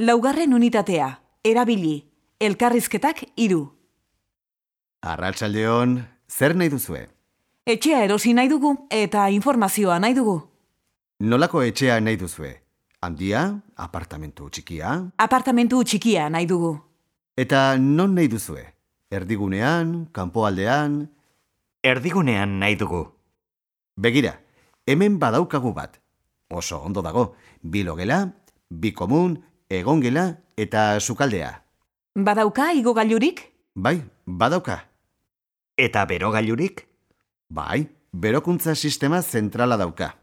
Laugarren unitatea, erabili, elkarrizketak iru. Arratsaldeon, zer nahi duzue? Etxea erosi nahi dugu eta informazioa nahi dugu. Nolako etxea nahi duzue? Handia, apartamentu txikia? Apartamentu txikia nahi dugu. Eta non nahi duzue? Erdigunean, kanpoaldean? Erdigunean nahi dugu. Begira, hemen badaukagu bat. Oso ondo dago, bi logela, bi komun, egongela eta sukaldea. Badauka igogailurik? Bai, badauka. Eta berogailurik? Bai, berokuntza sistema zentrala dauka.